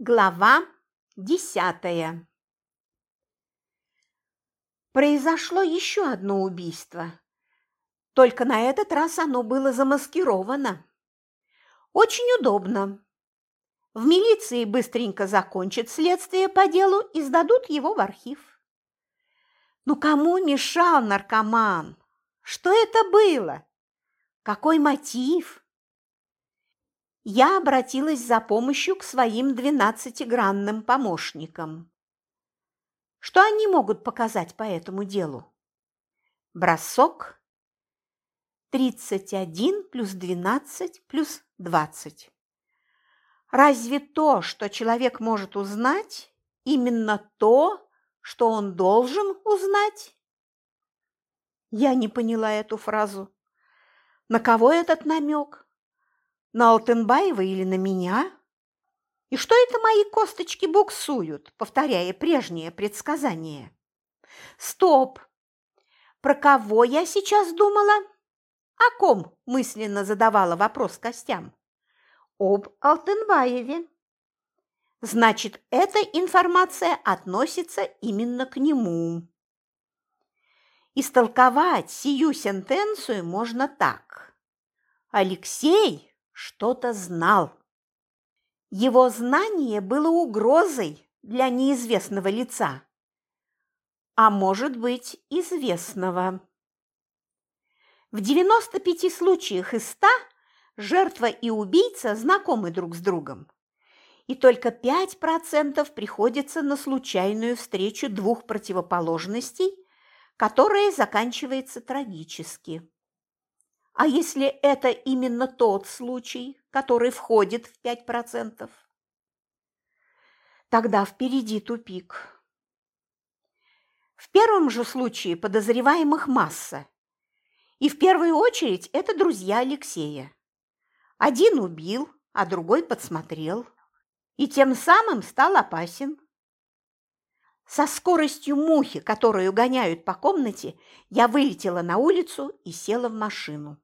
Глава десятая Произошло еще одно убийство. Только на этот раз оно было замаскировано. Очень удобно. В милиции быстренько закончат следствие по делу и сдадут его в архив. Ну кому мешал наркоман? Что это было? Какой мотив? Я обратилась за помощью к своим двенадцатигранным помощникам. Что они могут показать по этому делу? Бросок 31 плюс 12 плюс 20. Разве то, что человек может узнать, именно то, что он должен узнать? Я не поняла эту фразу. На кого этот намек? На Алтенбаева или на меня? И что это мои косточки буксуют, повторяя прежнее предсказание? Стоп! Про кого я сейчас думала? О ком мысленно задавала вопрос костям? Об Алтенбаеве. Значит, эта информация относится именно к нему. Истолковать сию сентенцию можно так. Алексей что-то знал. Его знание было угрозой для неизвестного лица, а может быть, известного. В 95 случаях из 100 жертва и убийца знакомы друг с другом, и только 5% приходится на случайную встречу двух противоположностей, которая заканчивается трагически. А если это именно тот случай, который входит в 5%? Тогда впереди тупик. В первом же случае подозреваемых масса. И в первую очередь это друзья Алексея. Один убил, а другой подсмотрел. И тем самым стал опасен. Со скоростью мухи, которую гоняют по комнате, я вылетела на улицу и села в машину.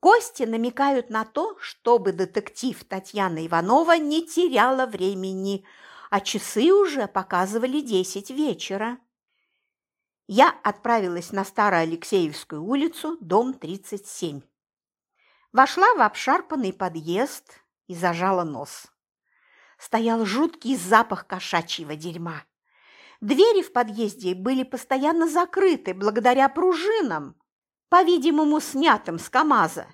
Кости намекают на то, чтобы детектив Татьяна Иванова не теряла времени, а часы уже показывали десять вечера. Я отправилась на Староалексеевскую улицу, дом 37. Вошла в обшарпанный подъезд и зажала нос. Стоял жуткий запах кошачьего дерьма. Двери в подъезде были постоянно закрыты благодаря пружинам, по-видимому, снятым с КамАЗа,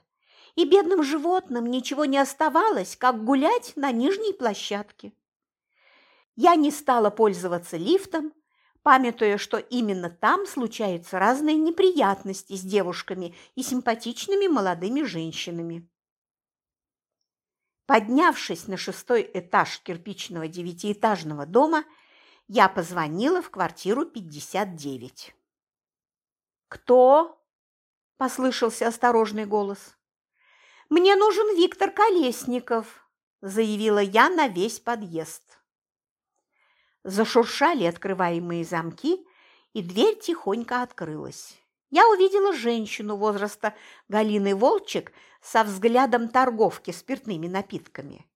и бедным животным ничего не оставалось, как гулять на нижней площадке. Я не стала пользоваться лифтом, памятуя, что именно там случаются разные неприятности с девушками и симпатичными молодыми женщинами. Поднявшись на шестой этаж кирпичного девятиэтажного дома, я позвонила в квартиру 59. «Кто?» – послышался осторожный голос. «Мне нужен Виктор Колесников», – заявила я на весь подъезд. Зашуршали открываемые замки, и дверь тихонько открылась. Я увидела женщину возраста Галины Волчек со взглядом торговки спиртными напитками.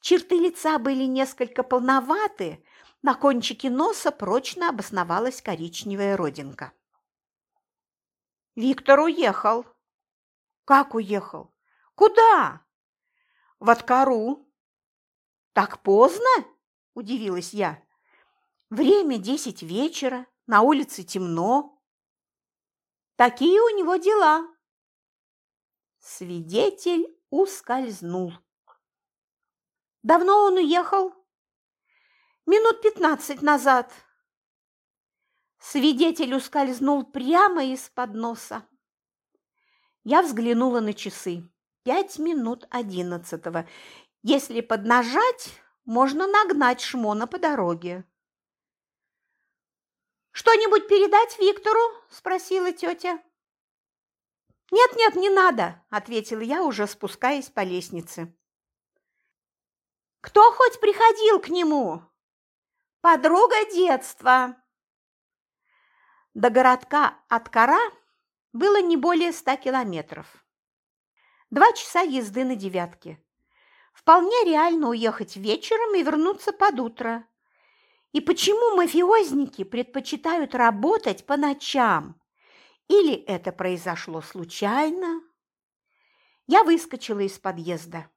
Черты лица были несколько полноваты, на кончике носа прочно обосновалась коричневая родинка. Виктор уехал. Как уехал? Куда? В Откару. Так поздно? Удивилась я. Время десять вечера, на улице темно. Такие у него дела. Свидетель ускользнул. Давно он уехал? Минут пятнадцать назад. Свидетель ускользнул прямо из-под носа. Я взглянула на часы. Пять минут одиннадцатого. Если поднажать, можно нагнать Шмона по дороге. «Что-нибудь передать Виктору?» – спросила тетя. «Нет-нет, не надо», – ответила я, уже спускаясь по лестнице. «Кто хоть приходил к нему?» «Подруга детства», до городка Аткара было не более ста километров. Два часа езды на девятке. Вполне реально уехать вечером и вернуться под утро. И почему мафиозники предпочитают работать по ночам? Или это произошло случайно? Я выскочила из подъезда.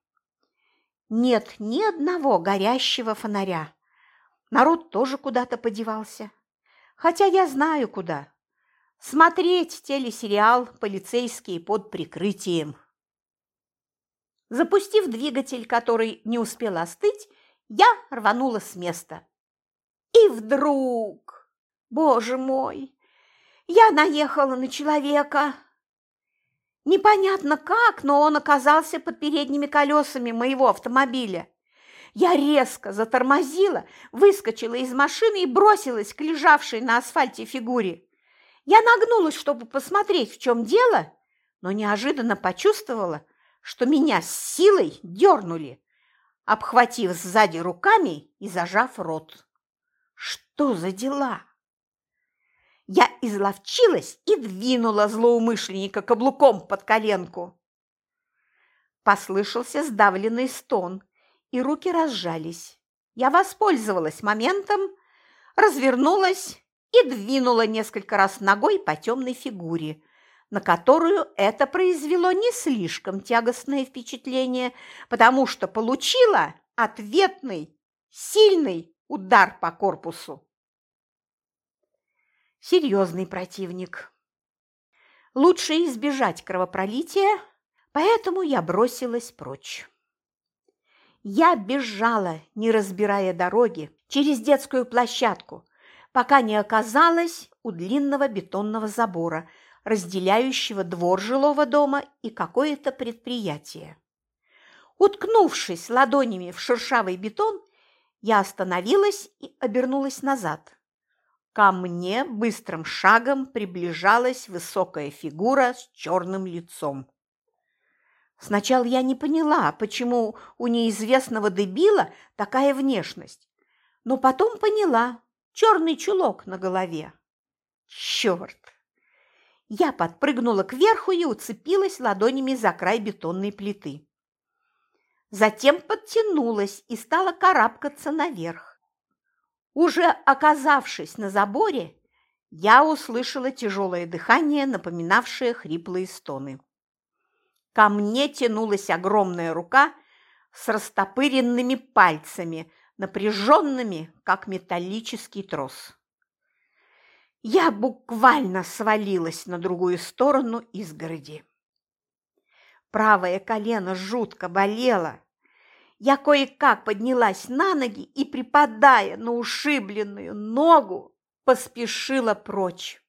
Нет ни одного горящего фонаря. Народ тоже куда-то подевался. Хотя я знаю куда. Смотреть телесериал «Полицейские под прикрытием». Запустив двигатель, который не успел остыть, я рванула с места. И вдруг, боже мой, я наехала на человека. Непонятно как, но он оказался под передними колесами моего автомобиля. Я резко затормозила, выскочила из машины и бросилась к лежавшей на асфальте фигуре. Я нагнулась, чтобы посмотреть, в чем дело, но неожиданно почувствовала, что меня с силой дернули, обхватив сзади руками и зажав рот. Что за дела? Я изловчилась и двинула злоумышленника каблуком под коленку. Послышался сдавленный стон, и руки разжались. Я воспользовалась моментом, развернулась и двинула несколько раз ногой по темной фигуре, на которую это произвело не слишком тягостное впечатление, потому что получила ответный, сильный удар по корпусу. Серьезный противник. Лучше избежать кровопролития, поэтому я бросилась прочь. Я бежала, не разбирая дороги, через детскую площадку, пока не оказалась у длинного бетонного забора, разделяющего двор жилого дома и какое-то предприятие. Уткнувшись ладонями в шершавый бетон, я остановилась и обернулась назад. Ко мне быстрым шагом приближалась высокая фигура с черным лицом. Сначала я не поняла, почему у неизвестного дебила такая внешность, но потом поняла – черный чулок на голове. Черт! Я подпрыгнула кверху и уцепилась ладонями за край бетонной плиты. Затем подтянулась и стала карабкаться наверх. Уже оказавшись на заборе, я услышала тяжелое дыхание, напоминавшее хриплые стоны. Ко мне тянулась огромная рука с растопыренными пальцами, напряженными, как металлический трос. Я буквально свалилась на другую сторону изгороди. Правое колено жутко болело. Я кое-как поднялась на ноги и, припадая на ушибленную ногу, поспешила прочь.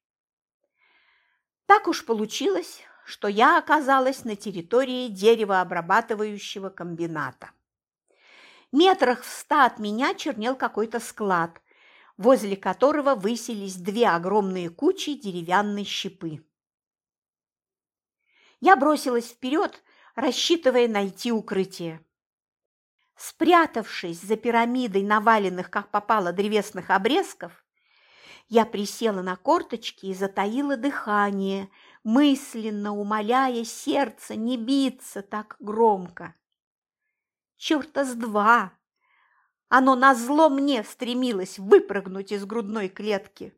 Так уж получилось, что я оказалась на территории деревообрабатывающего комбината. Метрах в ста от меня чернел какой-то склад, возле которого высились две огромные кучи деревянной щепы. Я бросилась вперед, рассчитывая найти укрытие. Спрятавшись за пирамидой наваленных, как попало, древесных обрезков, я присела на корточки и затаила дыхание, мысленно умоляя сердце не биться так громко. Чёрта с два! Оно назло мне стремилось выпрыгнуть из грудной клетки.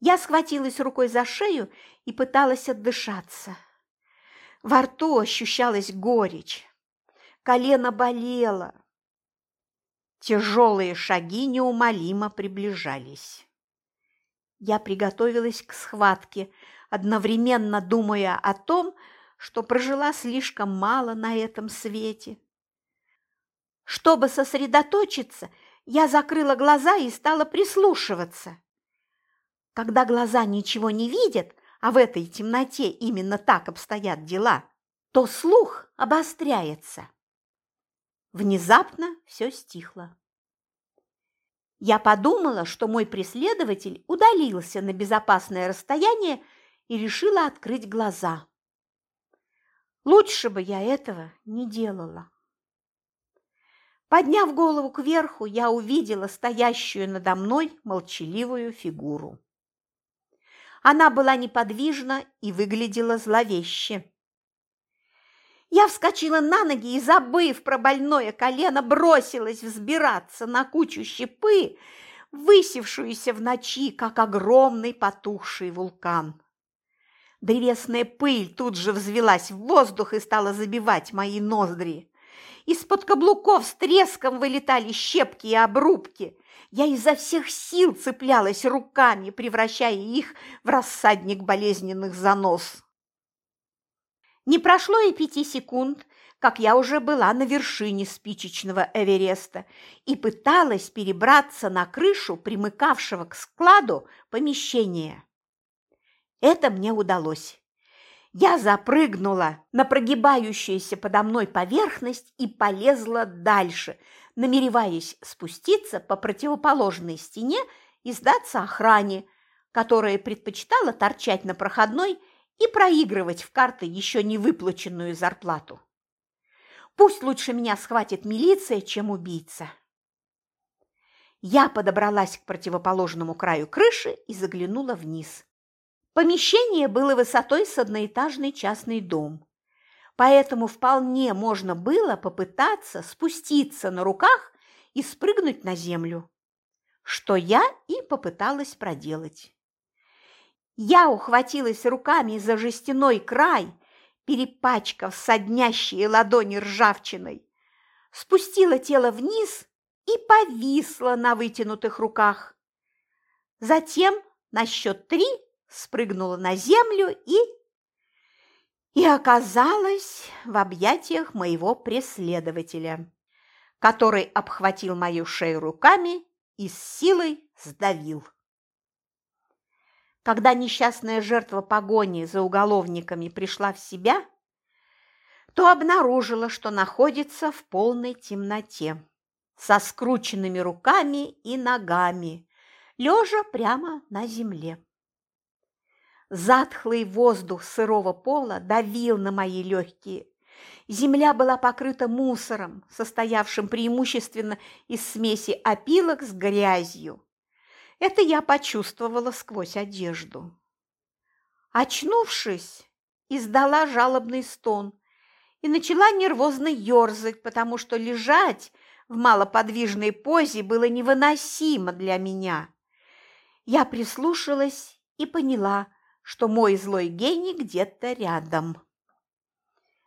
Я схватилась рукой за шею и пыталась отдышаться. Во рту ощущалась горечь, колено болело. Тяжелые шаги неумолимо приближались. Я приготовилась к схватке, одновременно думая о том, что прожила слишком мало на этом свете. Чтобы сосредоточиться, я закрыла глаза и стала прислушиваться. Когда глаза ничего не видят, а в этой темноте именно так обстоят дела, то слух обостряется. Внезапно все стихло. Я подумала, что мой преследователь удалился на безопасное расстояние и решила открыть глаза. Лучше бы я этого не делала. Подняв голову кверху, я увидела стоящую надо мной молчаливую фигуру. Она была неподвижна и выглядела зловеще. Я вскочила на ноги и, забыв про больное колено, бросилась взбираться на кучу щепы, высевшуюся в ночи, как огромный потухший вулкан. Древесная пыль тут же взвелась в воздух и стала забивать мои ноздри. Из-под каблуков с треском вылетали щепки и обрубки. Я изо всех сил цеплялась руками, превращая их в рассадник болезненных занос. Не прошло и пяти секунд, как я уже была на вершине спичечного Эвереста и пыталась перебраться на крышу примыкавшего к складу помещения. Это мне удалось. Я запрыгнула на прогибающуюся подо мной поверхность и полезла дальше, намереваясь спуститься по противоположной стене и сдаться охране, которая предпочитала торчать на проходной и проигрывать в карты еще не выплаченную зарплату. Пусть лучше меня схватит милиция, чем убийца. Я подобралась к противоположному краю крыши и заглянула вниз. Помещение было высотой с одноэтажный частный дом, поэтому вполне можно было попытаться спуститься на руках и спрыгнуть на землю, что я и попыталась проделать. Я ухватилась руками за жестяной край, перепачкав соднящие ладони ржавчиной, спустила тело вниз и повисла на вытянутых руках. Затем на счет три спрыгнула на землю и... И оказалась в объятиях моего преследователя, который обхватил мою шею руками и с силой сдавил. Когда несчастная жертва погони за уголовниками пришла в себя, то обнаружила, что находится в полной темноте, со скрученными руками и ногами, лежа прямо на земле. Затхлый воздух сырого пола давил на мои легкие. Земля была покрыта мусором, состоявшим преимущественно из смеси опилок с грязью. Это я почувствовала сквозь одежду. Очнувшись, издала жалобный стон и начала нервозно ерзать, потому что лежать в малоподвижной позе было невыносимо для меня. Я прислушалась и поняла – что мой злой гений где-то рядом.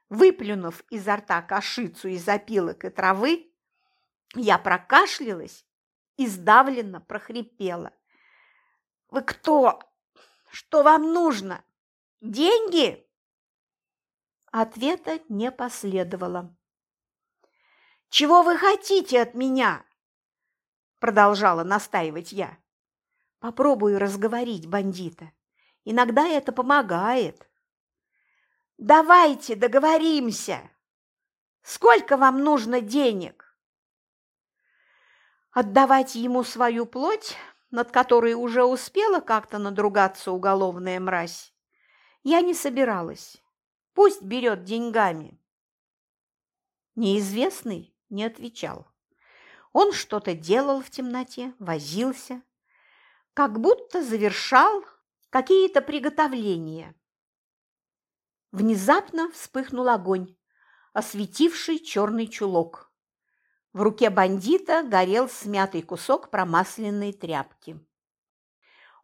Выплюнув изо рта кашицу из опилок и травы, я прокашлялась и сдавленно прохрипела. «Вы кто? Что вам нужно? Деньги?» Ответа не последовало. «Чего вы хотите от меня?» Продолжала настаивать я. «Попробую разговорить бандита. Иногда это помогает. Давайте договоримся. Сколько вам нужно денег? Отдавать ему свою плоть, над которой уже успела как-то надругаться уголовная мразь, я не собиралась. Пусть берет деньгами. Неизвестный не отвечал. Он что-то делал в темноте, возился, как будто завершал какие-то приготовления. Внезапно вспыхнул огонь, осветивший черный чулок. В руке бандита горел смятый кусок промасленной тряпки.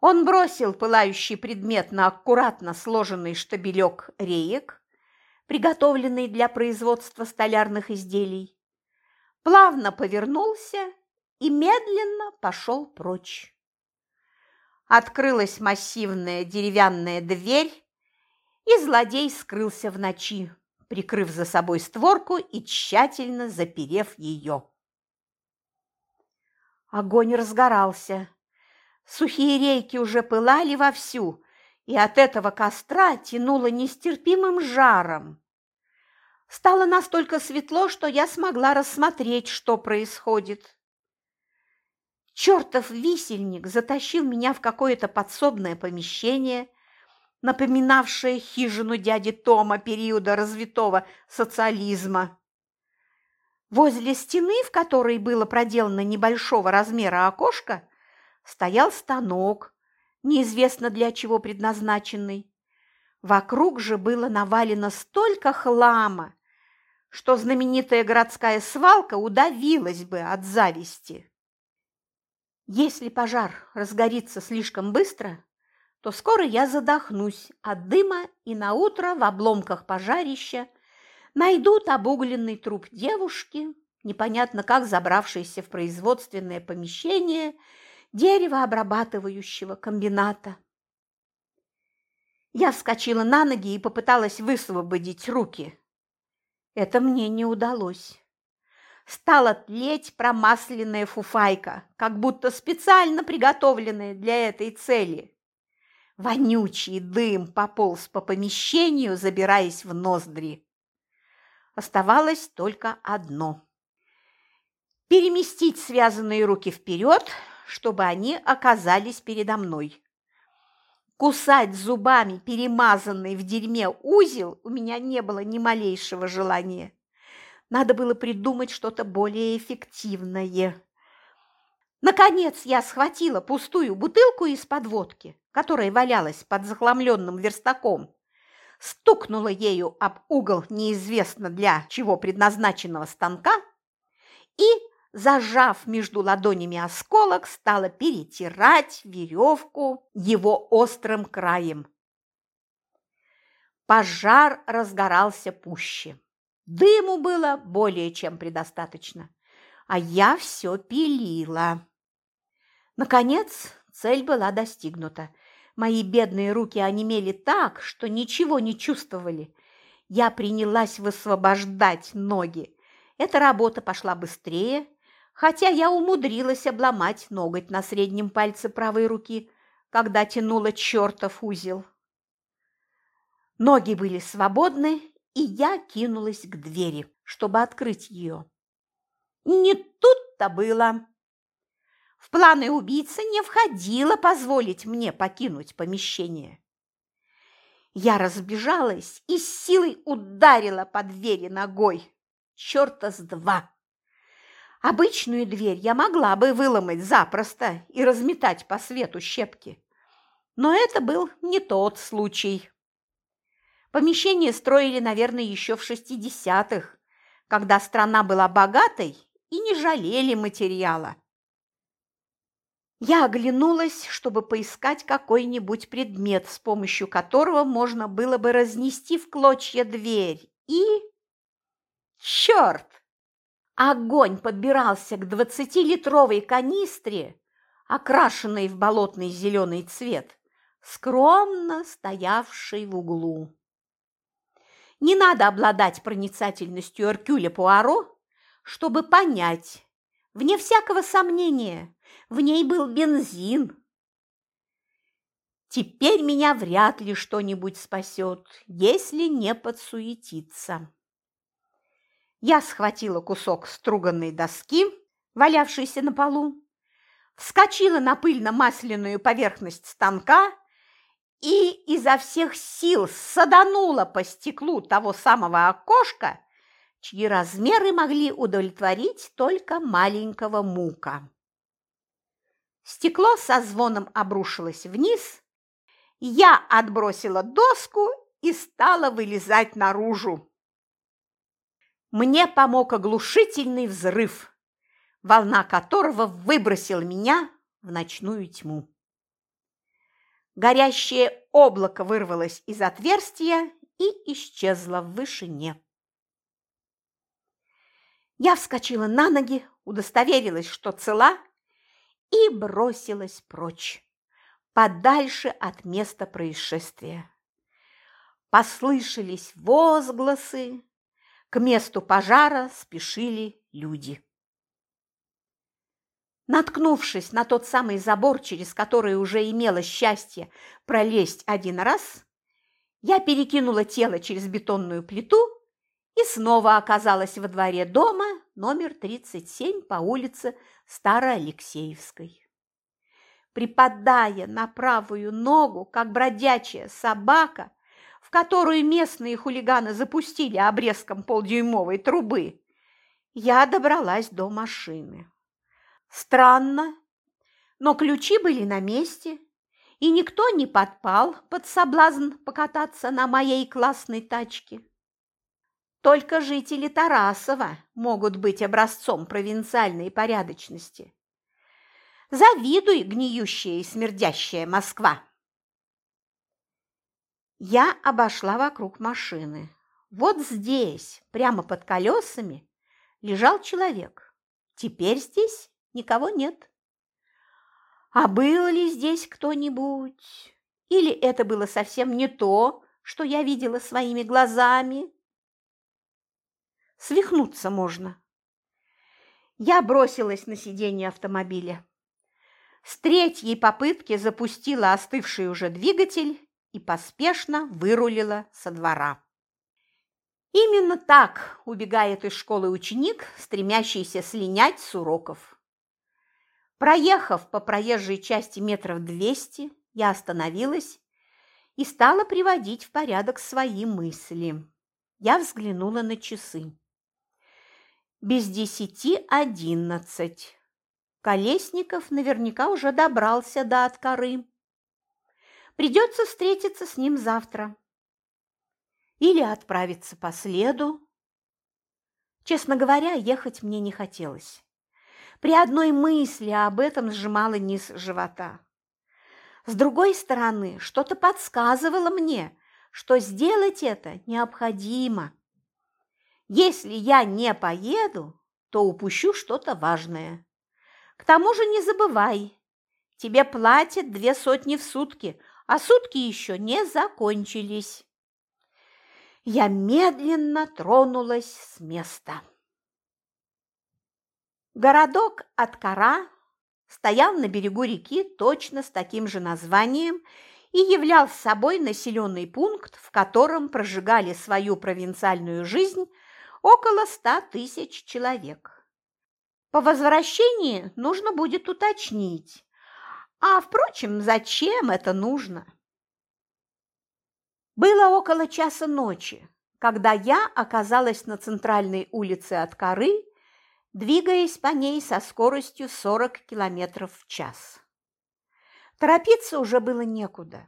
Он бросил пылающий предмет на аккуратно сложенный штабелек реек, приготовленный для производства столярных изделий, плавно повернулся и медленно пошел прочь. Открылась массивная деревянная дверь, и злодей скрылся в ночи, прикрыв за собой створку и тщательно заперев ее. Огонь разгорался. Сухие рейки уже пылали вовсю, и от этого костра тянуло нестерпимым жаром. Стало настолько светло, что я смогла рассмотреть, что происходит. Чертов висельник затащил меня в какое-то подсобное помещение, напоминавшее хижину дяди Тома периода развитого социализма. Возле стены, в которой было проделано небольшого размера окошко, стоял станок, неизвестно для чего предназначенный. Вокруг же было навалено столько хлама, что знаменитая городская свалка удавилась бы от зависти. Если пожар разгорится слишком быстро, то скоро я задохнусь от дыма и наутро в обломках пожарища найдут обугленный труп девушки, непонятно как забравшейся в производственное помещение деревообрабатывающего комбината. Я вскочила на ноги и попыталась высвободить руки. Это мне не удалось стала тлеть промасленная фуфайка, как будто специально приготовленная для этой цели. Вонючий дым пополз по помещению, забираясь в ноздри. Оставалось только одно – переместить связанные руки вперед, чтобы они оказались передо мной. Кусать зубами перемазанный в дерьме узел у меня не было ни малейшего желания. Надо было придумать что-то более эффективное. Наконец я схватила пустую бутылку из-под водки, которая валялась под захламленным верстаком, стукнула ею об угол неизвестно для чего предназначенного станка и, зажав между ладонями осколок, стала перетирать веревку его острым краем. Пожар разгорался пуще. Дыму было более чем предостаточно, а я все пилила. Наконец, цель была достигнута. Мои бедные руки онемели так, что ничего не чувствовали. Я принялась высвобождать ноги. Эта работа пошла быстрее, хотя я умудрилась обломать ноготь на среднем пальце правой руки, когда тянула чертов узел. Ноги были свободны, и я кинулась к двери, чтобы открыть ее. Не тут-то было. В планы убийцы не входило позволить мне покинуть помещение. Я разбежалась и с силой ударила по двери ногой. Чёрта с два! Обычную дверь я могла бы выломать запросто и разметать по свету щепки. Но это был не тот случай. Помещение строили, наверное, еще в 60-х, когда страна была богатой и не жалели материала. Я оглянулась, чтобы поискать какой-нибудь предмет, с помощью которого можно было бы разнести в клочья дверь, и... Черт! Огонь подбирался к двадцатилитровой канистре, окрашенной в болотный зеленый цвет, скромно стоявшей в углу. Не надо обладать проницательностью Эркюля Пуаро, чтобы понять, вне всякого сомнения, в ней был бензин. Теперь меня вряд ли что-нибудь спасет, если не подсуетиться. Я схватила кусок струганной доски, валявшейся на полу, вскочила на пыльно-масляную поверхность станка и изо всех сил саданула по стеклу того самого окошка, чьи размеры могли удовлетворить только маленького мука. Стекло со звоном обрушилось вниз, я отбросила доску и стала вылезать наружу. Мне помог оглушительный взрыв, волна которого выбросила меня в ночную тьму. Горящее облако вырвалось из отверстия и исчезло в вышине. Я вскочила на ноги, удостоверилась, что цела, и бросилась прочь, подальше от места происшествия. Послышались возгласы, к месту пожара спешили люди. Наткнувшись на тот самый забор, через который уже имело счастье пролезть один раз, я перекинула тело через бетонную плиту и снова оказалась во дворе дома номер 37 по улице Староалексеевской. Припадая на правую ногу, как бродячая собака, в которую местные хулиганы запустили обрезком полдюймовой трубы, я добралась до машины. Странно, но ключи были на месте, и никто не подпал под соблазн покататься на моей классной тачке. Только жители Тарасова могут быть образцом провинциальной порядочности. Завидуй, гниющая и смердящая Москва. Я обошла вокруг машины. Вот здесь, прямо под колесами, лежал человек. Теперь здесь никого нет. А был ли здесь кто-нибудь? Или это было совсем не то, что я видела своими глазами? Свихнуться можно. Я бросилась на сиденье автомобиля. С третьей попытки запустила остывший уже двигатель и поспешно вырулила со двора. Именно так убегает из школы ученик, стремящийся слинять с уроков. Проехав по проезжей части метров двести, я остановилась и стала приводить в порядок свои мысли. Я взглянула на часы. Без десяти одиннадцать. Колесников наверняка уже добрался до Откоры. Придется встретиться с ним завтра. Или отправиться по следу. Честно говоря, ехать мне не хотелось. При одной мысли об этом сжимало низ живота. С другой стороны, что-то подсказывало мне, что сделать это необходимо. Если я не поеду, то упущу что-то важное. К тому же не забывай, тебе платят две сотни в сутки, а сутки еще не закончились. Я медленно тронулась с места. Городок Откара стоял на берегу реки точно с таким же названием и являл собой населенный пункт, в котором прожигали свою провинциальную жизнь около ста тысяч человек. По возвращении нужно будет уточнить. А, впрочем, зачем это нужно? Было около часа ночи, когда я оказалась на центральной улице от коры, двигаясь по ней со скоростью 40 км в час. Торопиться уже было некуда.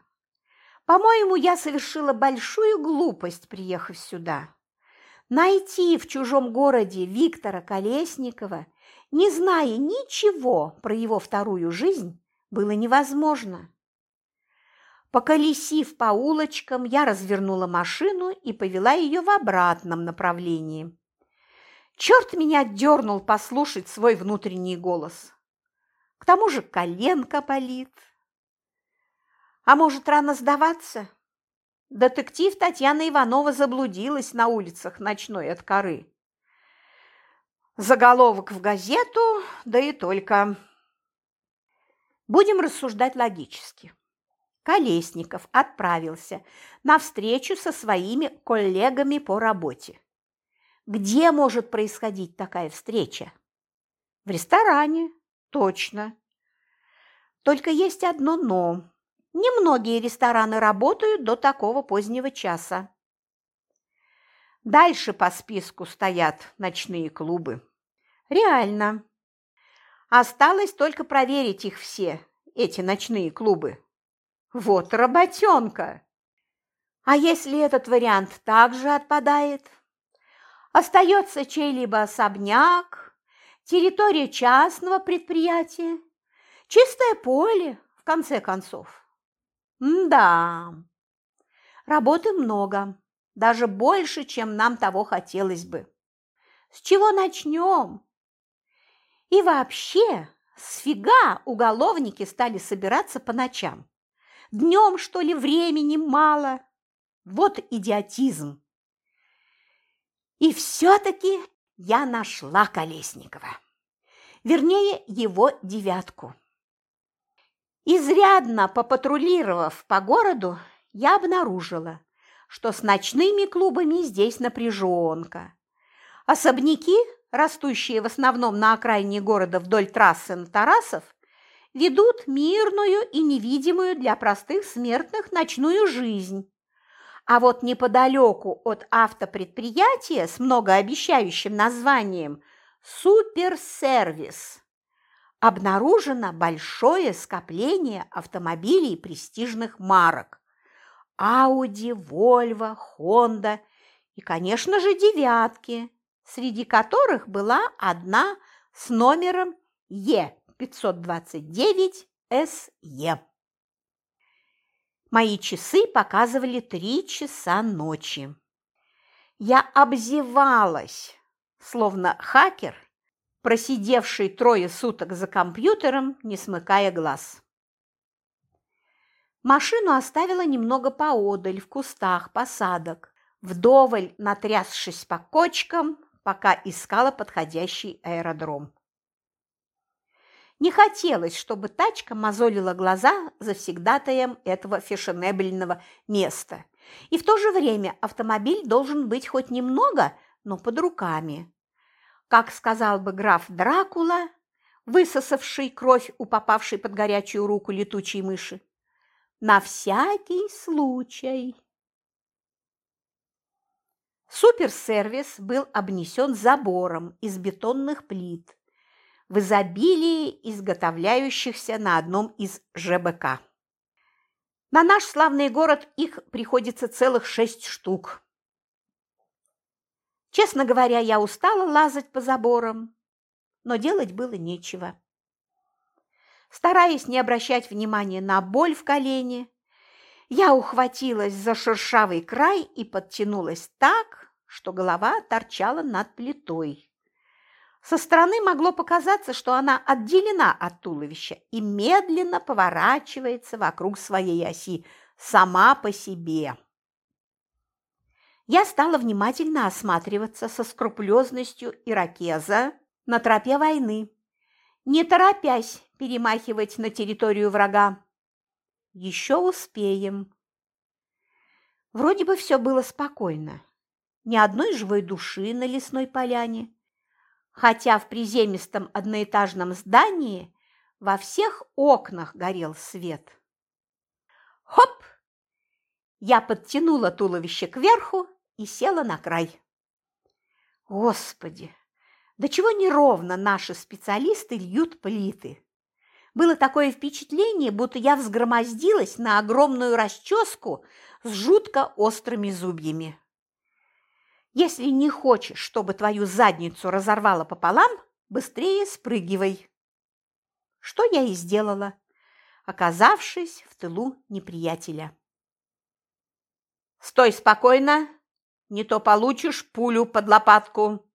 По-моему, я совершила большую глупость, приехав сюда. Найти в чужом городе Виктора Колесникова – не зная ничего про его вторую жизнь, было невозможно. Поколесив по улочкам, я развернула машину и повела ее в обратном направлении. Черт меня дернул послушать свой внутренний голос. К тому же коленка болит. А может, рано сдаваться? Детектив Татьяна Иванова заблудилась на улицах ночной от коры. Заголовок в газету, да и только. Будем рассуждать логически. Колесников отправился на встречу со своими коллегами по работе. Где может происходить такая встреча? В ресторане, точно. Только есть одно «но». Немногие рестораны работают до такого позднего часа. Дальше по списку стоят ночные клубы. Реально. Осталось только проверить их все, эти ночные клубы. Вот работенка. А если этот вариант также отпадает? Остается чей-либо особняк, территория частного предприятия, чистое поле, в конце концов. Да, работы много, даже больше, чем нам того хотелось бы. С чего начнем? И вообще, сфига уголовники стали собираться по ночам? Днем, что ли, времени мало? Вот идиотизм. И все-таки я нашла Колесникова. Вернее, его девятку. Изрядно попатрулировав по городу, я обнаружила, что с ночными клубами здесь напряженка. Особняки растущие в основном на окраине города вдоль трассы на Тарасов, ведут мирную и невидимую для простых смертных ночную жизнь. А вот неподалеку от автопредприятия с многообещающим названием «Суперсервис» обнаружено большое скопление автомобилей престижных марок – Audi, Volvo, Honda и, конечно же, девятки, среди которых была одна с номером Е529СЕ. Мои часы показывали три часа ночи. Я обзевалась, словно хакер, просидевший трое суток за компьютером, не смыкая глаз. Машину оставила немного поодаль, в кустах посадок, вдоволь натрясшись по кочкам, пока искала подходящий аэродром. Не хотелось, чтобы тачка мозолила глаза завсегдатаем этого фешенебельного места. И в то же время автомобиль должен быть хоть немного, но под руками. Как сказал бы граф Дракула, высосавший кровь у попавшей под горячую руку летучей мыши. На всякий случай. Суперсервис был обнесен забором из бетонных плит, в изобилии изготовляющихся на одном из ЖБК. На наш славный город их приходится целых шесть штук. Честно говоря, я устала лазать по заборам, но делать было нечего. Стараясь не обращать внимания на боль в колене, я ухватилась за шершавый край и подтянулась так, что голова торчала над плитой. Со стороны могло показаться, что она отделена от туловища и медленно поворачивается вокруг своей оси сама по себе. Я стала внимательно осматриваться со скрупулезностью иракеза на тропе войны, не торопясь перемахивать на территорию врага. Еще успеем. Вроде бы все было спокойно. Ни одной живой души на лесной поляне хотя в приземистом одноэтажном здании во всех окнах горел свет. Хоп! Я подтянула туловище кверху и села на край. Господи, да чего неровно наши специалисты льют плиты. Было такое впечатление, будто я взгромоздилась на огромную расческу с жутко острыми зубьями. Если не хочешь, чтобы твою задницу разорвало пополам, быстрее спрыгивай. Что я и сделала, оказавшись в тылу неприятеля. Стой спокойно, не то получишь пулю под лопатку.